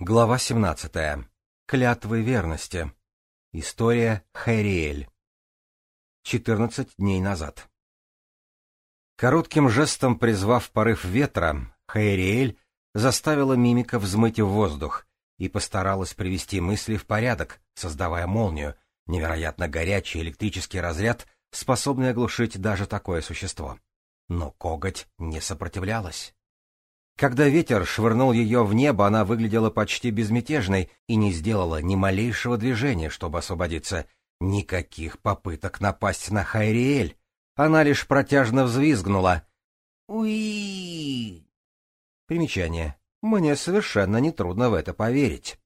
Глава 17. Клятвы верности. История Хайриэль. 14 дней назад. Коротким жестом призвав порыв ветра, Хайриэль заставила мимика взмыть в воздух и постаралась привести мысли в порядок, создавая молнию, невероятно горячий электрический разряд, способный оглушить даже такое существо. Но коготь не сопротивлялась. Когда ветер швырнул ее в небо, она выглядела почти безмятежной и не сделала ни малейшего движения, чтобы освободиться. Никаких попыток напасть на Хайриэль. Она лишь протяжно взвизгнула. «Уи!» Примечание. Мне совершенно нетрудно в это поверить.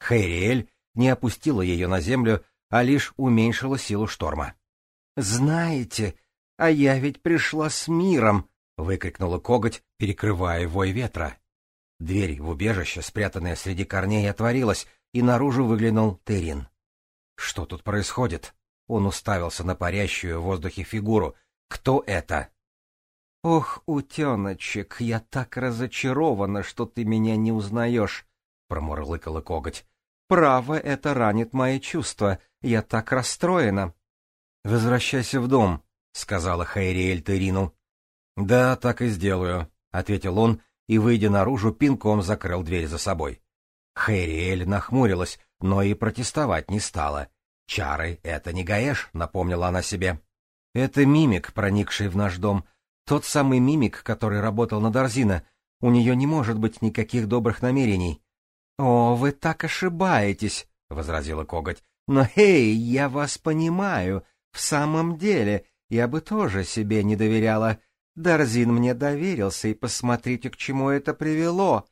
Хайриэль не опустила ее на землю, а лишь уменьшила силу шторма. «Знаете, а я ведь пришла с миром!» — выкрикнула коготь, перекрывая вой ветра. Дверь в убежище, спрятанная среди корней, отворилась, и наружу выглянул Терин. «Что тут происходит?» Он уставился на парящую в воздухе фигуру. «Кто это?» «Ох, утеночек, я так разочарована, что ты меня не узнаешь», — промурлыкала коготь. «Право, это ранит мои чувства. Я так расстроена». «Возвращайся в дом», — сказала Хайриэль Терину. «Да, так и сделаю», — ответил он и, выйдя наружу, пинком закрыл дверь за собой. Хэриэль нахмурилась, но и протестовать не стала. «Чары — это не Гаэш», — напомнила она себе. «Это мимик, проникший в наш дом. Тот самый мимик, который работал на Дарзина. У нее не может быть никаких добрых намерений». «О, вы так ошибаетесь», — возразила коготь. «Но, эй, я вас понимаю. В самом деле, я бы тоже себе не доверяла. Дарзин мне доверился, и посмотрите, к чему это привело.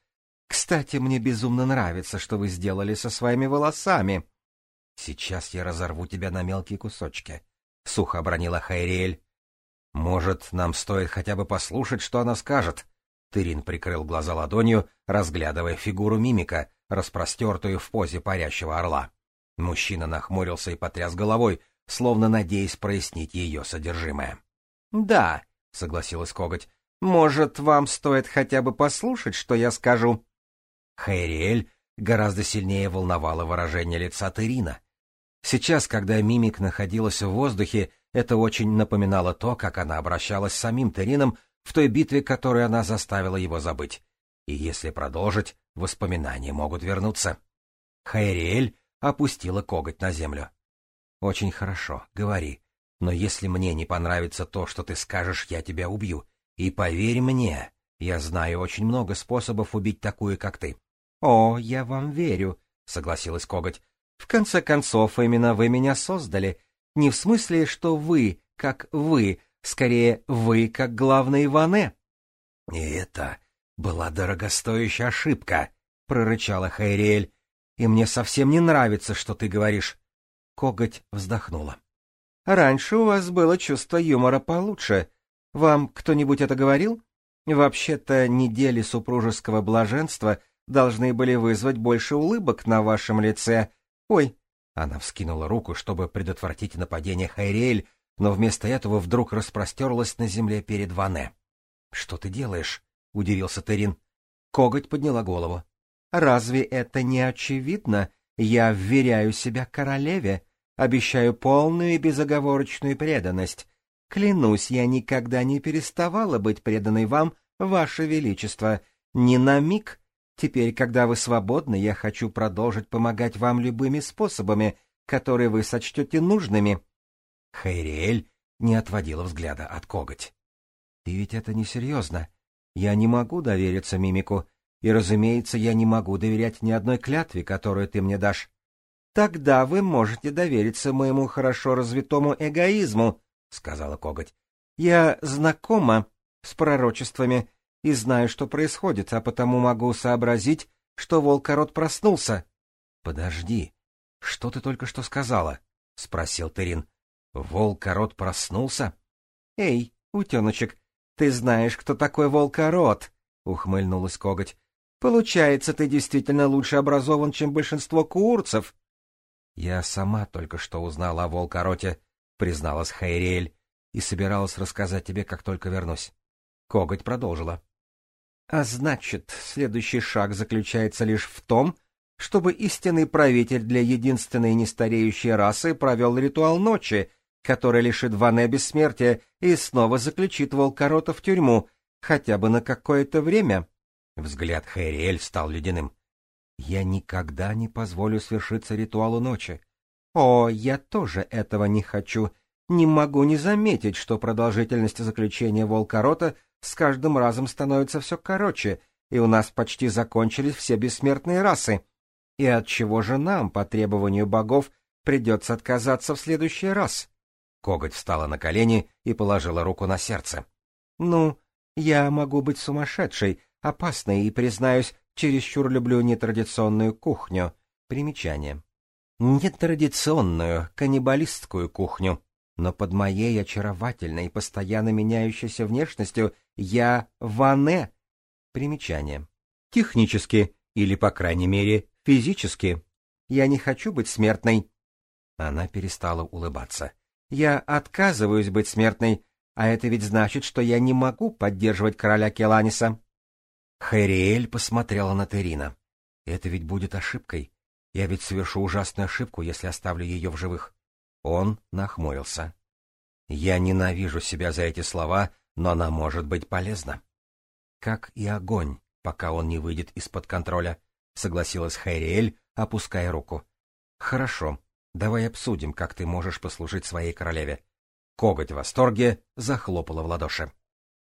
Кстати, мне безумно нравится, что вы сделали со своими волосами. — Сейчас я разорву тебя на мелкие кусочки, — сухо обронила Хайриэль. — Может, нам стоит хотя бы послушать, что она скажет? Тырин прикрыл глаза ладонью, разглядывая фигуру мимика, распростертую в позе парящего орла. Мужчина нахмурился и потряс головой, словно надеясь прояснить ее содержимое. — Да, — согласилась коготь. «Может, вам стоит хотя бы послушать, что я скажу?» Хайриэль гораздо сильнее волновало выражение лица Терина. Сейчас, когда мимик находилась в воздухе, это очень напоминало то, как она обращалась с самим Терином в той битве, которую она заставила его забыть. И если продолжить, воспоминания могут вернуться. Хайриэль опустила коготь на землю. — Очень хорошо, говори. Но если мне не понравится то, что ты скажешь, я тебя убью. И поверь мне, я знаю очень много способов убить такую, как ты. — О, я вам верю, — согласилась Коготь. — В конце концов, именно вы меня создали. Не в смысле, что вы, как вы, скорее, вы, как главный Ване. — И это была дорогостоящая ошибка, — прорычала Хайриэль. — И мне совсем не нравится, что ты говоришь. Коготь вздохнула раньше у вас было чувство юмора получше. Вам кто-нибудь это говорил? Вообще-то недели супружеского блаженства должны были вызвать больше улыбок на вашем лице. Ой!» Она вскинула руку, чтобы предотвратить нападение Хайриэль, но вместо этого вдруг распростерлась на земле перед Ване. «Что ты делаешь?» — удивился Терин. Коготь подняла голову. «Разве это не очевидно? Я вверяю себя королеве. Обещаю полную и безоговорочную преданность. Клянусь, я никогда не переставала быть преданной вам, ваше величество, ни на миг. Теперь, когда вы свободны, я хочу продолжить помогать вам любыми способами, которые вы сочтете нужными. Хайриэль не отводила взгляда от коготь. — Ты ведь это несерьезно. Я не могу довериться мимику, и, разумеется, я не могу доверять ни одной клятве, которую ты мне дашь. «Тогда вы можете довериться моему хорошо развитому эгоизму», — сказала коготь. «Я знакома с пророчествами и знаю, что происходит, а потому могу сообразить, что волкород проснулся». «Подожди, что ты только что сказала?» — спросил Терин. «Волкород проснулся?» «Эй, утеночек, ты знаешь, кто такой волкород?» — ухмыльнулась коготь. «Получается, ты действительно лучше образован, чем большинство курцев». «Я сама только что узнала о Волкороте», — призналась Хайриэль, «и собиралась рассказать тебе, как только вернусь». Коготь продолжила. «А значит, следующий шаг заключается лишь в том, чтобы истинный правитель для единственной нестареющей расы провел ритуал ночи, который лишит Ване бессмертия и снова заключит Волкорота в тюрьму, хотя бы на какое-то время». Взгляд Хэриэль стал ледяным. Я никогда не позволю свершиться ритуалу ночи. О, я тоже этого не хочу. Не могу не заметить, что продолжительность заключения Волкорота с каждым разом становится все короче, и у нас почти закончились все бессмертные расы. И от чего же нам, по требованию богов, придется отказаться в следующий раз? Коготь встала на колени и положила руку на сердце. — Ну, я могу быть сумасшедшей, опасной и, признаюсь, Чересчур люблю нетрадиционную кухню. Примечание. Нетрадиционную, каннибалистскую кухню. Но под моей очаровательной, постоянно меняющейся внешностью я ване. Примечание. Технически, или, по крайней мере, физически. Я не хочу быть смертной. Она перестала улыбаться. Я отказываюсь быть смертной, а это ведь значит, что я не могу поддерживать короля Келаниса. Хэриэль посмотрела на Терина. «Это ведь будет ошибкой. Я ведь совершу ужасную ошибку, если оставлю ее в живых». Он нахмурился. «Я ненавижу себя за эти слова, но она может быть полезна». «Как и огонь, пока он не выйдет из-под контроля», — согласилась Хэриэль, опуская руку. «Хорошо, давай обсудим, как ты можешь послужить своей королеве». Коготь в восторге захлопала в ладоши.